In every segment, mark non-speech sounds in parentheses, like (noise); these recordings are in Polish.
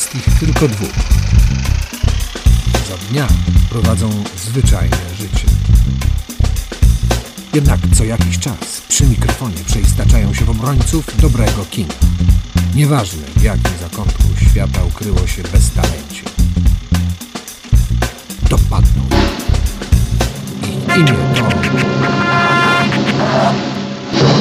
jest ich tylko dwóch. Za dnia prowadzą zwyczajne życie. Jednak co jakiś czas przy mikrofonie przeistaczają się w obrońców dobrego kina. Nieważne w jakim zakątku świata ukryło się beztalencie. Dopadną ich. Imię to...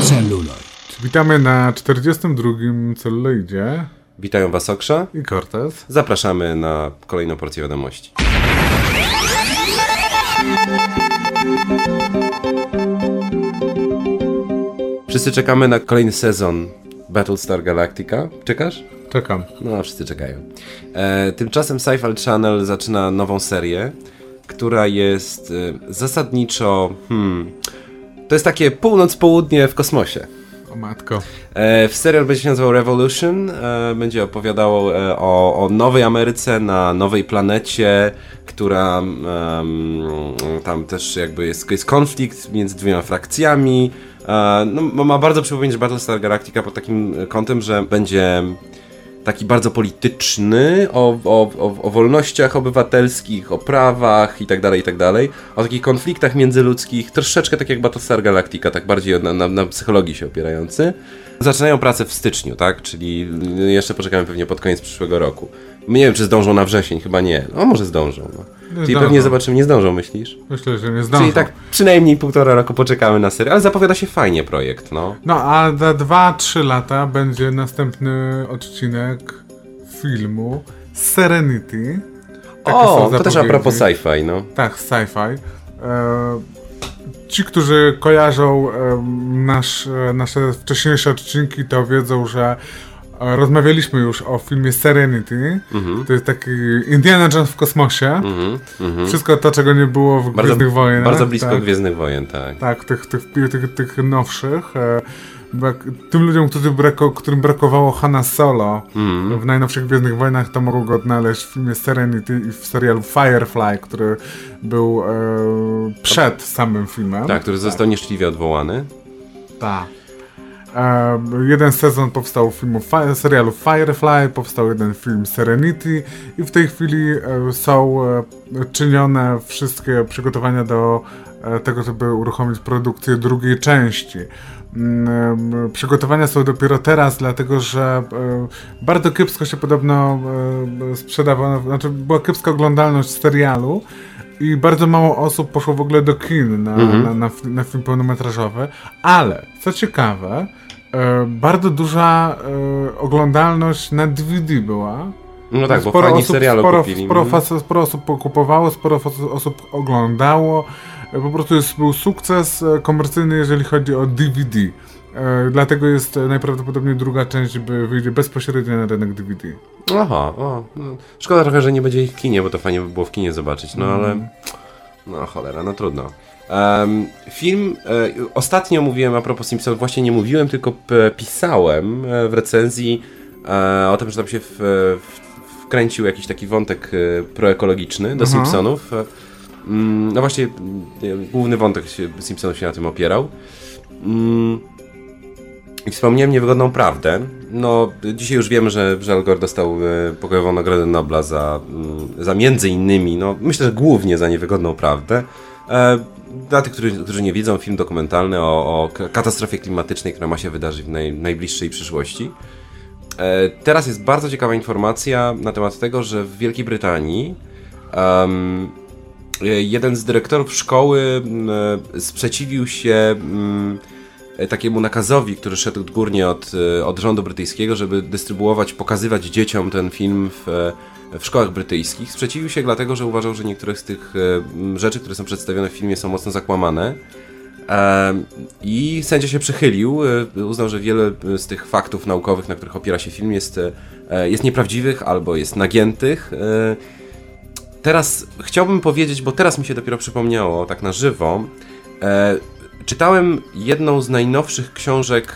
Celuloid. Witamy na 42. celuloidzie Witają Was Okrza. i Cortez. Zapraszamy na kolejną porcję wiadomości. Wszyscy czekamy na kolejny sezon Battlestar Galactica. Czekasz? Czekam. No, wszyscy czekają. E, tymczasem Sci-Fi Channel zaczyna nową serię, która jest e, zasadniczo... Hmm, to jest takie północ-południe w kosmosie. O matko. E, w serial będzie się nazywał Revolution. E, będzie opowiadało e, o, o nowej Ameryce na nowej planecie, która tam też jakby jest, jest konflikt między dwiema frakcjami. No, ma bardzo przypomnieć Battlestar Galactica pod takim kątem, że będzie taki bardzo polityczny, o, o, o, o wolnościach obywatelskich, o prawach itd., itd., o takich konfliktach międzyludzkich, troszeczkę tak jak Battlestar Galactica, tak bardziej na, na, na psychologii się opierający. Zaczynają pracę w styczniu, tak? Czyli jeszcze poczekamy pewnie pod koniec przyszłego roku. Nie wiem, czy zdążą na wrzesień, chyba nie. No może zdążą. No. Czyli zdążą. pewnie zobaczymy, nie zdążą, myślisz? Myślę, że nie zdążą. Czyli tak przynajmniej półtora roku poczekamy na serię, ale zapowiada się fajnie projekt, no. No, a za 2-3 lata będzie następny odcinek filmu Serenity. Takie O, to też a propos sci-fi, no. Tak, sci-fi. E, ci, którzy kojarzą nasz, e, nasze wcześniejsze odcinki, to wiedzą, że rozmawialiśmy już o filmie Serenity. To jest taki Indiana Jones w kosmosie. Wszystko to, czego nie było w Bardzo, Gwiezdnych Wojnach. bardzo blisko tak. Gwiezdnych Wojen, tak. Tak, tych, tych, tych, tych nowszych. E, brak, tym ludziom, którzy brako, którym brakowało Hanna Solo Mhm. w najnowszych Gwiezdnych Wojnach, to mogą go odnaleźć w filmie Serenity i w serialu Firefly, który był e, przed samym filmem. Tak, który został nieszczęśliwie odwołany. Tak. Jeden sezon powstał filmu, fi- serialu Firefly, powstał jeden film Serenity i w tej chwili e, są e, czynione wszystkie przygotowania do e, tego, żeby uruchomić produkcję drugiej części. Mm, Przygotowania są dopiero teraz, dlatego że bardzo kiepsko się podobno sprzedawało, znaczy była kiepska oglądalność serialu i bardzo mało osób poszło w ogóle do kin na, na, na, fi- na film pełnometrażowy, ale co ciekawe, e, bardzo duża e, oglądalność na DVD była. No tak, bo fani serialu sporo, kupili. Sporo, Mhm. fas- sporo osób kupowało, sporo osób oglądało. E, Po prostu jest, był sukces e, komercyjny, jeżeli chodzi o DVD. E, dlatego jest e, najprawdopodobniej druga część by wyjdzie bezpośrednio na rynek DVD. Aha, o, no. szkoda trochę, że nie będzie ich w kinie, bo to fajnie by było w kinie zobaczyć, no ale... No cholera, no trudno. Em, film, e, ostatnio mówiłem a propos Simpsonów, właśnie nie mówiłem, tylko pisałem e, w recenzji e, o tym, że tam się w, w, wkręcił jakiś taki wątek e, proekologiczny do Simpsonów. E, mm, no właśnie, mm, główny wątek Simpsonów się na tym opierał. Mm, i wspomniałem niewygodną prawdę. No, dzisiaj już wiemy, że, że Gore dostał e, pokojową Nagrodę Nobla za, mm, za między innymi, no myślę, że głównie za niewygodną prawdę. E, dla tych, którzy, którzy nie widzą, film dokumentalny o, o katastrofie klimatycznej, która ma się wydarzyć w naj, najbliższej przyszłości. E, teraz jest bardzo ciekawa informacja na temat tego, że w Wielkiej Brytanii e, jeden z dyrektorów szkoły m, e, sprzeciwił się m, e, takiemu nakazowi, który szedł odgórnie od, e, od rządu brytyjskiego, żeby dystrybuować, pokazywać dzieciom ten film w, e, w szkołach brytyjskich. Sprzeciwił się dlatego, że uważał, że niektóre z tych e, rzeczy, które są przedstawione w filmie są mocno zakłamane. I sędzia się przychylił, e, uznał, że wiele z tych faktów naukowych, na których opiera się film, jest, e, jest nieprawdziwych albo jest nagiętych. E, Teraz chciałbym powiedzieć, bo teraz mi się dopiero przypomniało, tak na żywo. Czytałem jedną z najnowszych książek,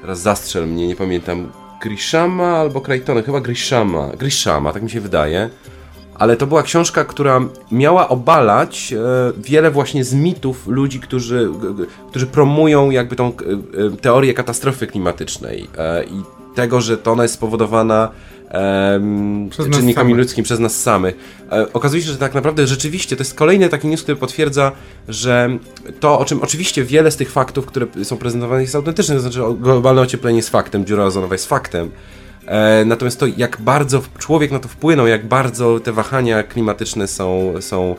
teraz zastrzel mnie, nie pamiętam, Grishama albo Crichtona, chyba Grishama, Grishama, tak mi się wydaje. Ale to była książka, która miała obalać e, wiele właśnie z mitów ludzi, którzy, którzy promują jakby tą e, e, teorię katastrofy klimatycznej. I tego, że to ona jest spowodowana nas czynnikami ludzkimi przez nas samych. E, okazuje się, że tak naprawdę rzeczywiście to jest kolejny taki news, który potwierdza, że to, o czym oczywiście wiele z tych faktów, które są prezentowane jest autentyczne, to znaczy globalne ocieplenie jest faktem, dziura ozonowa jest faktem. E, natomiast to, jak bardzo człowiek na to wpłynął, jak bardzo te wahania klimatyczne są, są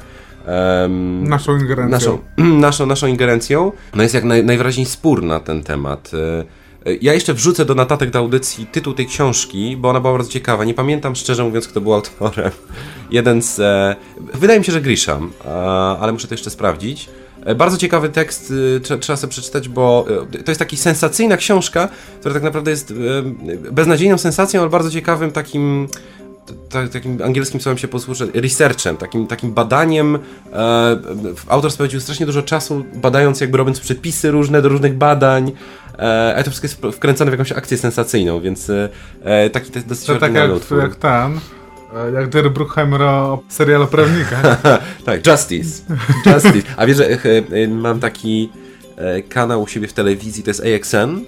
em, Naszą ingerencją. naszą, (clears throat) naszą, naszą ingerencją, no jest jak naj, najwyraźniej spór na ten temat. E, Ja jeszcze wrzucę do notatek do audycji tytuł tej książki, bo ona była bardzo ciekawa. Nie pamiętam szczerze mówiąc, kto był autorem. (laughs) Jeden z. E, wydaje mi się, że Grisham, e, ale muszę to jeszcze sprawdzić. E, Bardzo ciekawy tekst, e, trze- trzeba sobie przeczytać, bo e, to jest taka sensacyjna książka, która tak naprawdę jest beznadziejną sensacją, ale bardzo ciekawym takim ta, takim angielskim słowem się posłużę, researchem, takim, takim badaniem. E, autor spędził strasznie dużo czasu badając, jakby robiąc przepisy różne do różnych badań. E, a to wszystko jest wkręcone w jakąś akcję sensacyjną, więc e, e, taki to jest dosyć To tak jak, utwór. jak ten, e, jak Jerry Bruckheimer o serialu prawnika. (laughs) tak, Justice. Justice. A wiesz, że e, mam taki kanał u siebie w telewizji, to jest AXN,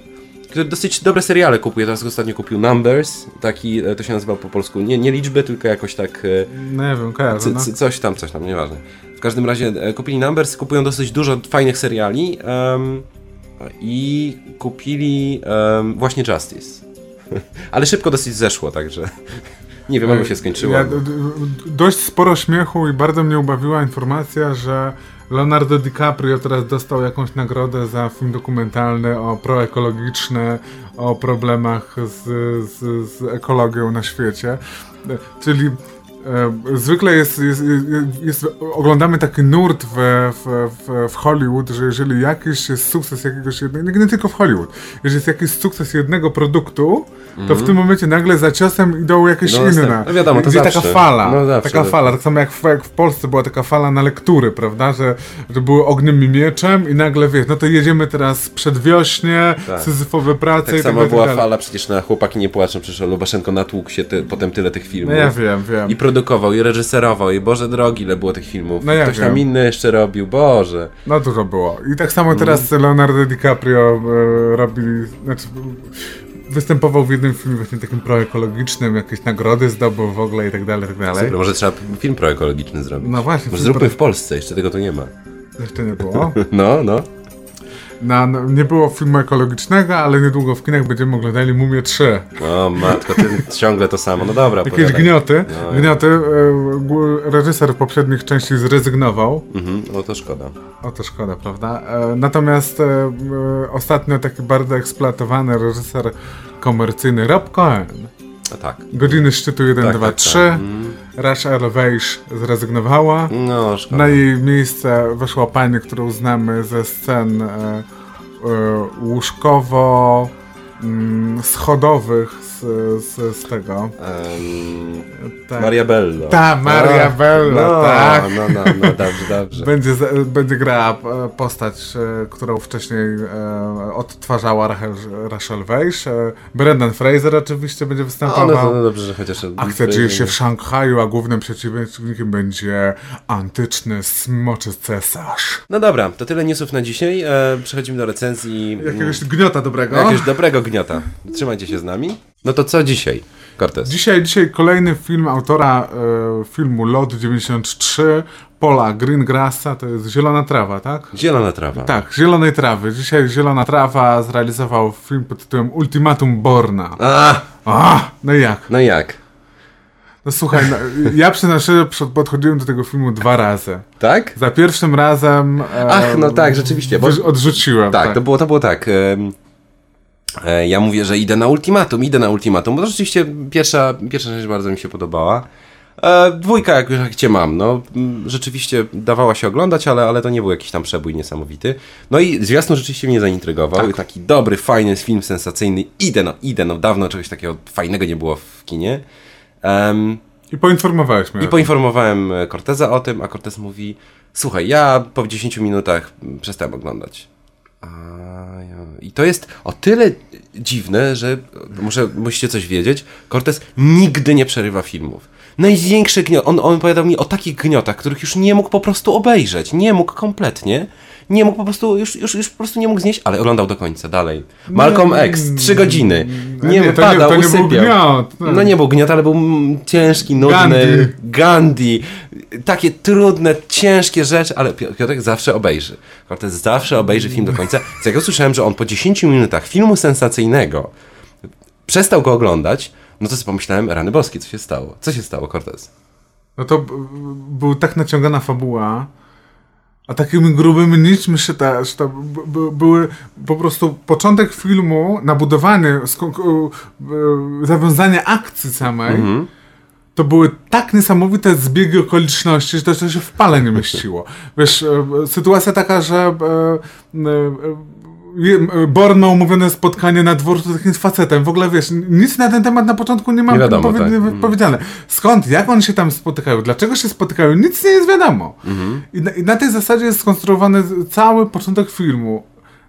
który dosyć dobre seriale kupuje. Teraz ostatnio kupił Numbers, taki, e, to się nazywa po polsku, nie, nie liczby, tylko jakoś tak... E, No nie wiem, kojarzę. No. coś tam, coś tam, nieważne. W każdym razie e, kupili Numbers, kupują dosyć dużo fajnych seriali em, i kupili em, właśnie Justice. (laughs) Ale szybko dosyć zeszło, także (laughs) nie wiem, jak się skończyło. Ja, dość sporo śmiechu i bardzo mnie ubawiła informacja, że Leonardo DiCaprio teraz dostał jakąś nagrodę za film dokumentalny o proekologiczny, o problemach z, z, z ekologią na świecie. Czyli zwykle jest, jest, jest, oglądamy taki nurt w, w, w, Hollywood, że jeżeli jakiś jest sukces jakiegoś jednego, nie tylko w Hollywood, jeżeli jest jakiś sukces jednego produktu, to w tym momencie nagle za ciosem idą jakieś Mhm. No, inne. No wiadomo, to Gdzie taka zawsze. fala, No zawsze, taka fala, tak samo jak w, jak w Polsce była taka fala na lektury, prawda, że, że były ogniem i mieczem i nagle wiesz, no to jedziemy teraz przedwiośnie, Tak. syzyfowe prace Tak i samo dalej, była fala przecież na Chłopaki nie płaczą, przecież Lubaszenko natłukł się ty, potem tyle tych No filmów. ja wiem, wiem. I produkował, i reżyserował, i Boże drogi, ile było tych filmów. No ja Ktoś tam wiem. inny jeszcze robił, Boże. No dużo było. I tak samo teraz Mm. Leonardo DiCaprio e, robi, znaczy występował w jednym filmie właśnie takim proekologicznym, jakieś nagrody zdobył w ogóle i tak dalej, i tak dalej. Super, może trzeba film proekologiczny zrobić. No właśnie, Może zróbmy pro- w Polsce, jeszcze tego tu nie ma. Jeszcze nie było. (laughs) No, no. Na, no, nie było filmu ekologicznego, ale niedługo w kinach będziemy oglądali Mumię 3. O matko, ty (laughs) ciągle to samo. No dobra, Jakieś opowiadaj. gnioty. No, gnioty. E, reżyser poprzednich części zrezygnował. Mhm, no to szkoda. O to szkoda, prawda? E, natomiast e, e, ostatnio taki bardzo eksploatowany reżyser komercyjny Rob Cohen. A tak. Godziny szczytu 1, Tak, 2, tak, 3. tak. Rush Elevation zrezygnowała. No, szkoda. Na jej miejsce weszła pani, którą znamy ze scen e, e, łóżkowo mm, schodowych z, z, tego. Em, Tak. Maria Bello. Ta, Maria A, Bello, no, tak. No, no, no, dobrze, dobrze. Będzie, będzie grała e, postać, e, którą wcześniej e, odtwarzała Rachel, Rachel Weisz. Brendan Fraser oczywiście będzie No, występował. no, to, no dobrze, że chociaż... Akcja dzieje się w Szanghaju, a głównym przeciwnikiem będzie antyczny smoczy cesarz. No dobra, to tyle newsów na dzisiaj. Przechodzimy do recenzji Jakiegoś gniota dobrego. jakiegoś dobrego gniota. Trzymajcie się z nami. No to co dzisiaj, Cortez? Dzisiaj, dzisiaj kolejny film autora e, filmu Lot 93, Paula Greengrassa, to jest Zielona Trawa, tak? Zielona trawa. Tak, Zielonej Trawy. Dzisiaj Zielona Trawa zrealizował film pod tytułem Ultimatum Borna. A, A, no jak? no jak? No słuchaj, no, ja przyznam szczerze, podchodziłem do tego filmu dwa razy. Tak? Za pierwszym razem... E, Ach, no tak, rzeczywiście, bo- Odrzuciłem. Tak, to było, to było tak. e, Ja mówię, że idę na ultimatum, idę na ultimatum, bo to rzeczywiście pierwsza, pierwsza rzecz bardzo mi się podobała. E, dwójka, jak już jak cię mam, no rzeczywiście dawała się oglądać, ale, ale to nie był jakiś tam przebój niesamowity. No i zwiastun rzeczywiście mnie zaintrygował. Tak. Taki dobry, fajny film sensacyjny. Idę, no idę, no dawno czegoś takiego fajnego nie było w kinie. Em, I poinformowałeś mnie. i poinformowałem e, Corteza o tym, a Cortez mówi: Słuchaj, ja po 10 minutach mm, przestałem oglądać. I to jest o tyle dziwne, że muszę, musicie coś wiedzieć. Cortez nigdy nie przerywa filmów. Największe gnioty. On, on opowiadał mi o takich gniotach, których już nie mógł po prostu obejrzeć. Nie mógł kompletnie. Nie mógł po prostu, już, już, już po prostu nie mógł znieść, ale oglądał do końca, dalej. Malcolm X, trzy godziny. Nie, Nie, to nie- to nie był usypiał. gniot, tak. No nie był gniot, ale był mm, ciężki, nudny. Gandhi. Gandhi. Takie trudne, ciężkie rzeczy, ale Pi- Piotrek zawsze obejrzy. Cortez zawsze obejrzy film do końca. Więc jak ja usłyszałem, że on po 10 minutach filmu sensacyjnego przestał go oglądać, no to sobie pomyślałem, rany boskie, co się stało? Co się stało, Cortez? No to był tak naciągana fabuła, a takimi grubymi szyte, szyte b- b- były po prostu początek filmu, ko- e, zawiązanie akcji samej, to były tak niesamowite zbiegi okoliczności, że to, to się w pale nie mieściło. Wiesz, e, sytuacja taka, że e, Born ma umówione spotkanie na dworcu z jakimś facetem. W ogóle wiesz, nic na ten temat na początku nie ma Nie wiadomo, powie- tak. nie powiedziane. Skąd, jak oni się tam spotykają, dlaczego się spotykają, nic nie jest wiadomo. I, na, I na tej zasadzie jest skonstruowany cały początek filmu,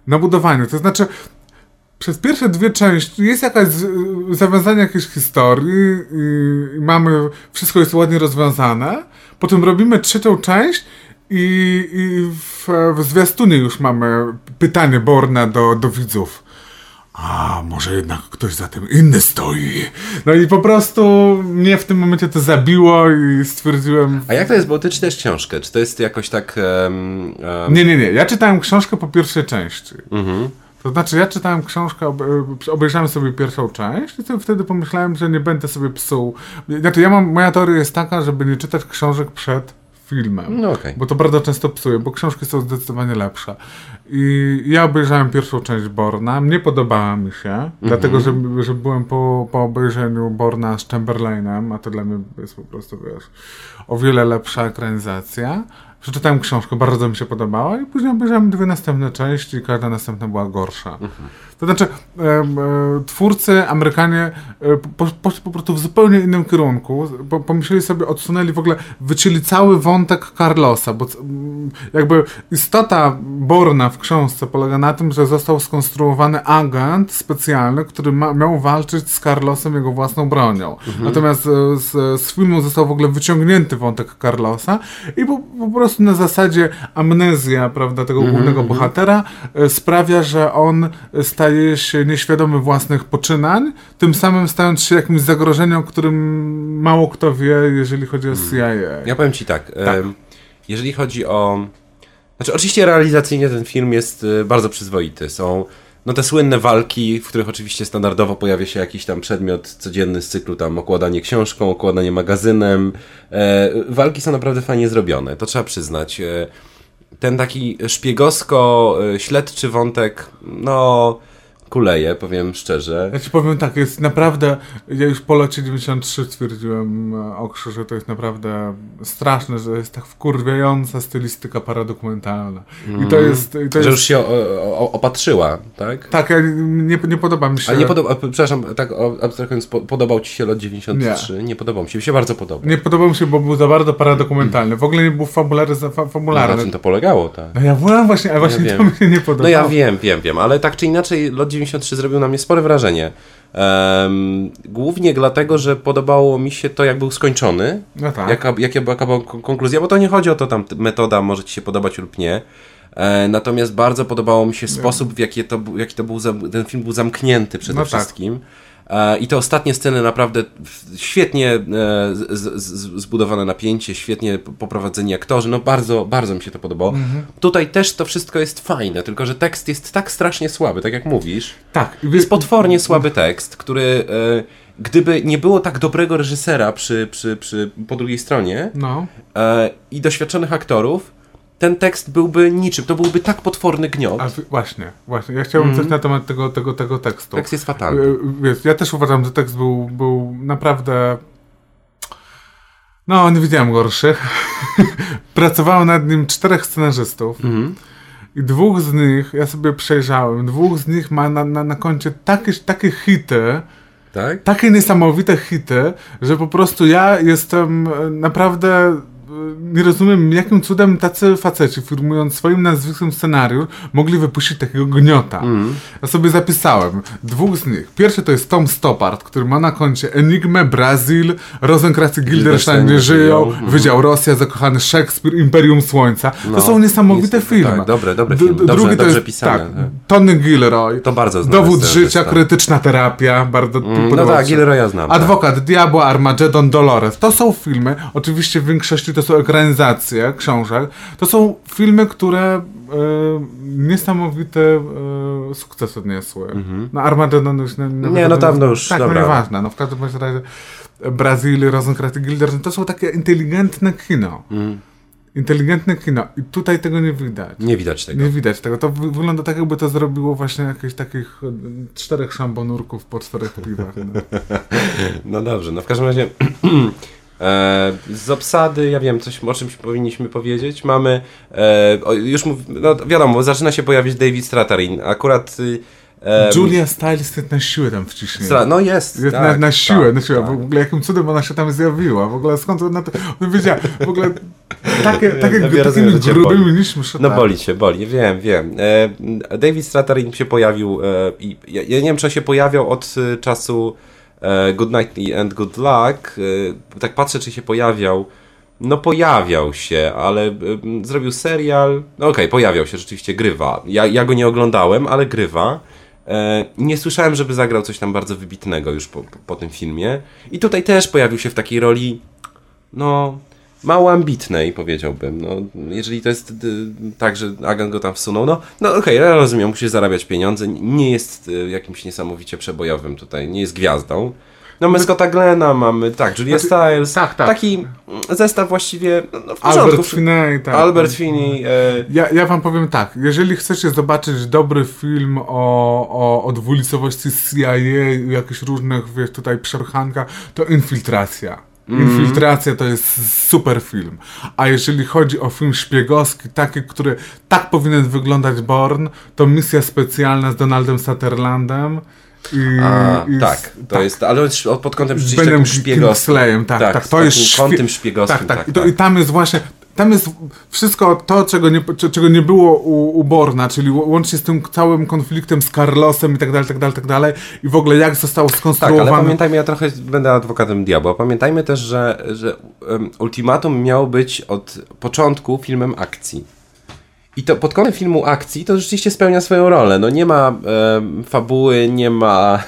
na budowaniu. To znaczy, przez pierwsze dwie części jest jakaś zawiązanie jakiejś historii i, i mamy, wszystko jest ładnie rozwiązane. Potem robimy trzecią część i, i w, w zwiastunie już mamy pytanie Borna do, do widzów. A, może jednak ktoś za tym inny stoi. No i po prostu mnie w tym momencie to zabiło i stwierdziłem... A jak to jest, bo ty czytasz książkę, czy to jest jakoś tak... em, em, Nie, nie, nie. Ja czytałem książkę po pierwszej części. Mhm. To znaczy, ja czytałem książkę, e, obejrzałem sobie pierwszą część i wtedy pomyślałem, że nie będę sobie psuł. Znaczy, ja mam, moja teoria jest taka, żeby nie czytać książek przed filmem. No okej. Bo to bardzo często psuje, bo książki są zdecydowanie lepsze. I ja obejrzałem pierwszą część Borna, mnie podobała mi się, Mhm. dlatego że, że byłem po, po obejrzeniu Borna z Chamberlainem, a to dla mnie jest po prostu, wiesz, o wiele lepsza ekranizacja. Przeczytałem książkę, bardzo mi się podobała i później obejrzałem dwie następne części i każda następna była gorsza. Mhm. To znaczy, em, e, twórcy, Amerykanie e, po- poszli po prostu w zupełnie innym kierunku. Po, pomyśleli sobie, odsunęli w ogóle, wycięli cały wątek Carlosa, bo jakby istota Borna w książce polega na tym, że został skonstruowany agent specjalny, który ma, miał walczyć z Carlosem jego własną bronią. Natomiast e, z, z filmu został w ogóle wyciągnięty wątek Carlosa i po, po prostu na zasadzie amnezja, prawda, tego głównego bohatera e, sprawia, że on staje się nieświadomy własnych poczynań, tym samym stając się jakimś zagrożeniem, o którym mało kto wie, jeżeli chodzi o CIA. Ja powiem ci tak, em, jeżeli chodzi o... Znaczy oczywiście realizacyjnie ten film jest y, bardzo przyzwoity. Są no te słynne walki, w których oczywiście standardowo pojawia się jakiś tam przedmiot codzienny z cyklu, tam okładanie książką, okładanie magazynem. E, walki są naprawdę fajnie zrobione, to trzeba przyznać. E, ten taki szpiegowsko-śledczy wątek, no kuleje, powiem szczerze. Ja ci powiem tak, jest naprawdę, ja już po lecie 93 stwierdziłem e, Okrze, że to jest naprawdę straszne, że jest tak wkurwiająca stylistyka paradokumentalna. I to jest, i to Mhm. Że jest już się o, o, opatrzyła, tak? tak, ja, nie, nie podoba mi się. Ale nie podoba, przepraszam, tak abstrahując, po, podobał Ci się lot 93? Nie, podobał mi się, mi się bardzo podobał. Nie podobał mi się, bo był za bardzo paradokumentalny. W ogóle nie był fabularny, fa, No, na fabularny. czym to polegało, tak? No ja byłem właśnie, a właśnie Ja to mi się nie podobało. No ja wiem, wiem, wiem, ale tak czy inaczej lot 93 zrobił na mnie spore wrażenie. Em, głównie dlatego, że podobało mi się to, jak był skończony. No tak. Jaka, jaka, była, jaka była kon- konkluzja, bo to nie chodzi o to, tam metoda może Ci się podobać lub nie. E, natomiast bardzo podobało mi się sposób, w jaki to, jaki to był, ten film był zamknięty przede No tak. wszystkim. E, I te ostatnie sceny naprawdę świetnie e, zbudowane napięcie, świetnie poprowadzeni aktorzy, no bardzo, bardzo mi się to podobało. Mhm. Tutaj też to wszystko jest fajne, tylko że tekst jest tak strasznie słaby, tak jak mówisz. Tak. Jest potwornie słaby tekst, który e, gdyby nie było tak dobrego reżysera przy, przy, przy, po drugiej stronie No. e, i doświadczonych aktorów, ten tekst byłby niczym. To byłby tak potworny gniot. A właśnie, właśnie. Ja chciałbym Mhm. coś na temat tego, tego, tego tekstu. Tekst jest fatalny. Y, Wiesz, ja też uważam, że tekst był, był naprawdę. No, nie widziałem gorszych. (laughs) Pracowało nad nim czterech scenarzystów. Mhm. I dwóch z nich, ja sobie przejrzałem, dwóch z nich ma na, na, na koncie takie, takie hity, Tak? takie niesamowite hity, że po prostu ja jestem e, naprawdę nie rozumiem, jakim cudem tacy faceci, firmując swoim nazwiskiem scenariusz, mogli wypuścić takiego gniota. Mhm. Ja sobie zapisałem dwóch z nich. Pierwszy to jest Tom Stoppard, który ma na koncie Enigmę, Brazil, Rosenkrantz i Gildenstein nie żyją, Mhm. Wydział Rosja, Zakochany Szekspir, Imperium Słońca. No, to są niesamowite jest- filmy. tak, dobre, dobre filmy. Dobrze- drugi to dobrze jest, pisane, tak, tak. Tony Gilroy. To bardzo znane Dowód życia, tak. krytyczna terapia, bardzo no podoba tak. Gilroya znam, tak. Adwokat Diabła, Armageddon, Dolores. To są filmy, oczywiście w większości to są ekranizacje książek. To są filmy, które e, niesamowite e, sukces odniosły. No Armageddon już... Nie, Mhm. Nie, no dawno już, Tak, dobra. no nieważne. No w każdym razie Brazylii, Rosenkrantz i Gilderson to są takie inteligentne kino. Mhm. Inteligentne kino. I tutaj tego nie widać. Nie widać tego. Nie widać tego. To wy- wygląda tak, jakby to zrobiło właśnie jakieś takich e, czterech szambonurków po czterech piwach. No. (laughs) No dobrze, no w każdym razie e, (clears throat) z obsady, ja wiem, coś o czymś powinniśmy powiedzieć. Mamy, e, już mów, no wiadomo, zaczyna się pojawić David Stratarin. Akurat e, Julia Stiles jest na siłę tam wciśnięta. Stra- no jest, Jest tak, na, na siłę, tak, na siłę. tak. W ogóle jakim cudem ona się tam zjawiła? W ogóle skąd ona to... On wiedziała, w ogóle takie, takie, ja rozumiem, takimi grubymi niż. No boli cię, boli, wiem, wiem. E, David Stratarin się pojawił e, i ja, ja nie wiem, czy on się pojawiał od e, czasu e, Good Night and Good Luck. E, tak patrzę, czy się pojawiał. No pojawiał się, ale e, zrobił serial. No okej, pojawiał się, rzeczywiście grywa. Ja, ja go nie oglądałem, ale grywa. E, nie słyszałem, żeby zagrał coś tam bardzo wybitnego już po, po, po tym filmie. I tutaj też pojawił się w takiej roli, no, mało ambitnej, powiedziałbym. No, jeżeli to jest y, tak, że agent go tam wsunął, no, no okej, ja rozumiem, musi zarabiać pieniądze, nie jest y, jakimś niesamowicie przebojowym tutaj, nie jest gwiazdą. No, my Scotta Glena mamy, tak, Julia Znaczy, Stiles, tak, tak. taki zestaw właściwie, no, no w porządku. Albert Finney, tak. Albert Finney, e, Ja, ja wam powiem tak, jeżeli chcecie zobaczyć dobry film o, o, o dwulicowości CIA jakichś różnych, wiesz, tutaj przepchankach, to Infiltracja. Infiltracja to jest super film. A jeżeli chodzi o film szpiegowski, taki, który tak powinien wyglądać Born, to Misja Specjalna z Donaldem Sutherlandem i, a, i tak, to jest, ale pod kątem rzeczywiście Benem szpiegowskim. Tak, tak, z to jest kątem szpiegowskim, tak, tak. tak, I, to, tak. I tam jest właśnie, tam jest wszystko to, czego nie, cze- czego nie było u, u Borna, czyli łącznie z tym całym konfliktem z Carlosem i tak dalej, tak dalej, tak dalej i w ogóle jak zostało Tak, ale pamiętajmy, ja trochę będę adwokatem diabła. Pamiętajmy też, że, że um, Ultimatum miało być od początku filmem akcji. I to pod kątem filmu akcji to rzeczywiście spełnia swoją rolę. No nie ma em, fabuły, nie ma.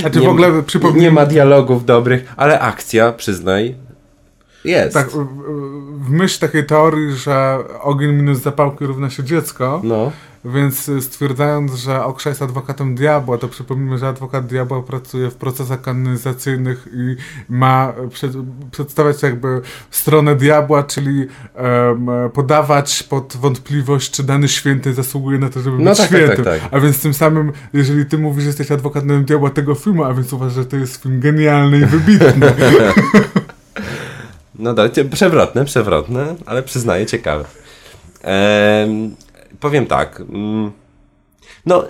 Znaczy nie, w ogóle przypomnij- nie ma dialogów dobrych, ale akcja, przyznaj, jest. tak, w, myśl takiej teorii, że ogień minus zapałki równa się dziecko, No. Więc stwierdzając, że Oksza jest adwokatem diabła, to przypomnijmy, że adwokat diabła pracuje w procesach kanonizacyjnych i ma przed, przedstawiać jakby stronę diabła, czyli em, podawać pod wątpliwość, czy dany święty zasługuje na to, żeby No być tak, tak, świętym. tak, tak. A więc tym samym, jeżeli ty mówisz, że jesteś adwokatem diabła tego filmu, a więc uważasz, że to jest film genialny i wybitny. (laughs) No ty- przewrotne, przewrotne, ale przyznaję, ciekawe. Em, powiem tak. mm, No.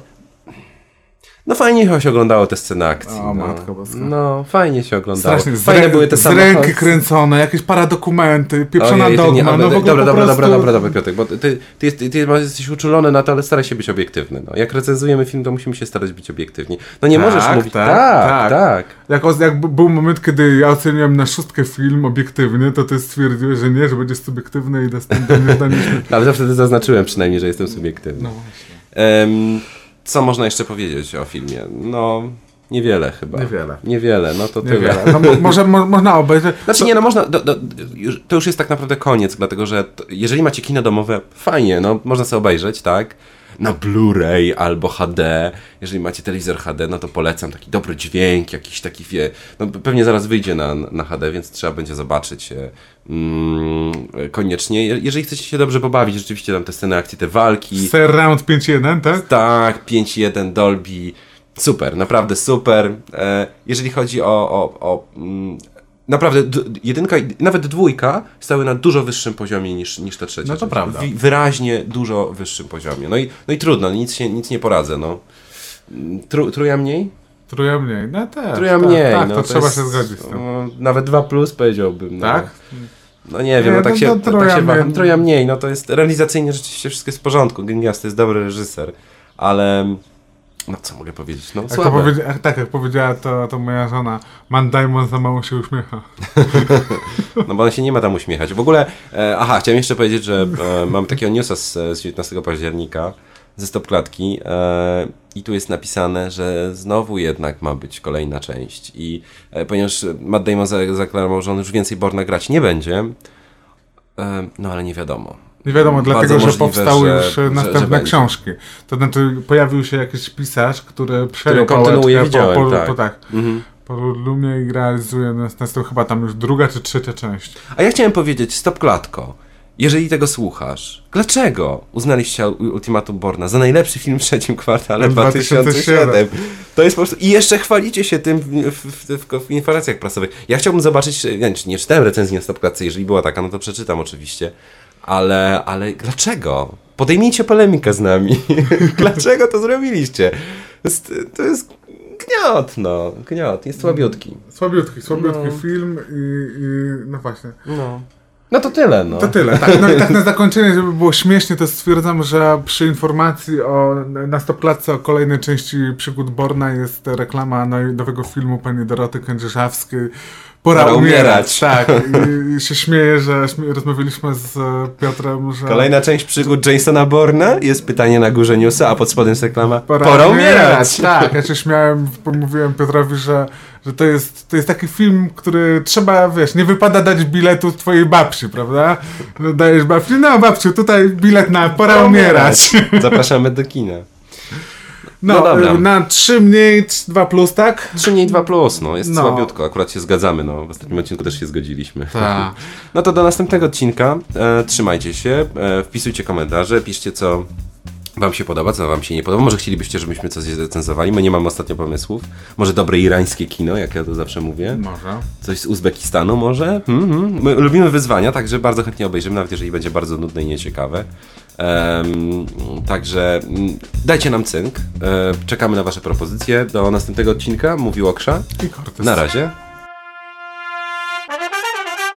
No fajnie się oglądało te sceny akcji. O, no. matko boska. no, fajnie się oglądało. Strasznie, z, Fajne były te z samochody. ręki kręcone, jakieś paradokumenty, pieprzona Ojej, ty nie- dogma, ale- no w ogóle dobra, po dobra, prostu... dobra, dobra, dobra, Piotrek, bo ty, ty, ty, jest- ty jesteś uczulony na to, ale staraj się być obiektywny. No. Jak recenzujemy film, to musimy się starać być obiektywni. No nie Tak, możesz mówić, tak, tak, tak. tak. Jak, jak był moment, kiedy ja oceniłem na szóstkę film obiektywny, to ty stwierdziłeś, że nie, że będzie subiektywny i następnie nie zdaliśmy. Ale to wtedy zaznaczyłem przynajmniej, że jestem subiektywny. No właśnie. Em, co można jeszcze powiedzieć o filmie? No, niewiele chyba. Niewiele. Niewiele, no to tyle. Niewiele. No, mo- (laughs) może mo, można obejrzeć. Znaczy nie, no można, do, do, już, to już jest tak naprawdę koniec, dlatego że to, jeżeli macie kino domowe, fajnie, no można sobie obejrzeć, tak? Na Blu-ray albo HD. Jeżeli macie telewizor HD, no to polecam taki dobry dźwięk, jakiś taki wie. No pewnie zaraz wyjdzie na, na HD, więc trzeba będzie zobaczyć e, mm, koniecznie. Je- Jeżeli chcecie się dobrze pobawić, rzeczywiście tam te sceny akcji, te walki. Surround 5.1, tak? Tak, 5.1 Dolby. Super, naprawdę super. E, jeżeli chodzi o. o, o mm, naprawdę, jedynka nawet dwójka stały na dużo wyższym poziomie niż, niż ta trzecia. No to część. prawda. Wyraźnie dużo wyższym poziomie. No i, no i trudno, nic, się, nic nie poradzę. No. Tru, truja mniej? Truja mniej. No też. Truja tak, mniej. Tak, no, to, trzeba jest, się zgodzić z tym. no, nawet 2 plus powiedziałbym. No. Tak? No nie wiem, Nie, no tak no się, to tak Troja się waham. mniej. Troja mniej, no to jest realizacyjnie rzeczywiście wszystko jest w porządku. Genias to jest dobry reżyser, ale no co mogę powiedzieć, no Jak powiedzia- tak, jak powiedziała to, to moja żona, Man Diamond za mało się uśmiecha. (laughs) No bo on się nie ma tam uśmiechać. W ogóle, e, aha, chciałem jeszcze powiedzieć, że e, mam takiego newsa z, z 19 października ze stopklatki e, i tu jest napisane, że znowu jednak ma być kolejna część i e, ponieważ Matt Damon za- zaklarował, że on już więcej Borna grać nie będzie, e, no ale nie wiadomo. Nie wiadomo, dlatego, że możliwe, powstały że- już że- że następne będzie. książki. To znaczy, pojawił się jakiś pisarz, który przejął kontynuuje, widziałem, po, po, tak. po, tak, Mhm. po Lumie i realizuje następną, chyba tam już druga czy trzecia część. A ja chciałem powiedzieć, stop klatko. Jeżeli tego słuchasz, dlaczego uznaliście Ultimatum Borna za najlepszy film w trzecim kwartale 2007? 2007? To jest po prostu... I jeszcze chwalicie się tym w, w, w, w informacjach prasowych. Ja chciałbym zobaczyć... Nie, nie czytałem recenzji na stop klatce, jeżeli była taka, no to przeczytam oczywiście. Ale, ale dlaczego? Podejmijcie polemikę z nami. (laughs) dlaczego to zrobiliście? To jest, to jest gniot, no. Gniot. Jest słabiutki. Słabiutki, słabiutki No. film i, i no właśnie. No. No to tyle, no. To tyle. Tak, no i tak na zakończenie, żeby było śmiesznie, to stwierdzam, że przy informacji o, na stopklatce o kolejnej części przygód Borna jest reklama no- nowego filmu pani Doroty Kędzierzawskiej. Pora, Pora umierać. umierać. Tak. (laughs) I, się śmieję, że rozmawialiśmy z e, Piotrem, że... Kolejna część przygód Jasona Borna jest pytanie na górze newsa, a pod spodem jest reklama Pora, Pora umierać! Tak, ja (laughs) się śmiałem, bo mówiłem Piotrowi, że, że to, jest, to jest taki film, który trzeba, wiesz, nie wypada dać biletu twojej babci, prawda? No, Dajesz babci, no babciu, tutaj bilet na Pora Pora umierać. (laughs) Zapraszamy do kina. No, No dobra. y, na 3 mniej, 2 plus, tak? 3 mniej 2 plus, no jest No. słabiutko, akurat się zgadzamy, no w ostatnim odcinku też się zgodziliśmy. Tak. (laughs) No to do następnego odcinka, e, trzymajcie się, e, wpisujcie komentarze, piszcie co wam się podoba, co wam się nie podoba, może chcielibyście, żebyśmy coś zrecenzowali, my nie mamy ostatnio pomysłów, może dobre irańskie kino, jak ja to zawsze mówię. Może. Coś z Uzbekistanu może? Mhm. My lubimy wyzwania, także bardzo chętnie obejrzymy, nawet jeżeli będzie bardzo nudne i nieciekawe. Em, także mm, dajcie nam cynk. E, czekamy na Wasze propozycje. Do następnego odcinka. Mówił Oksza. Na razie.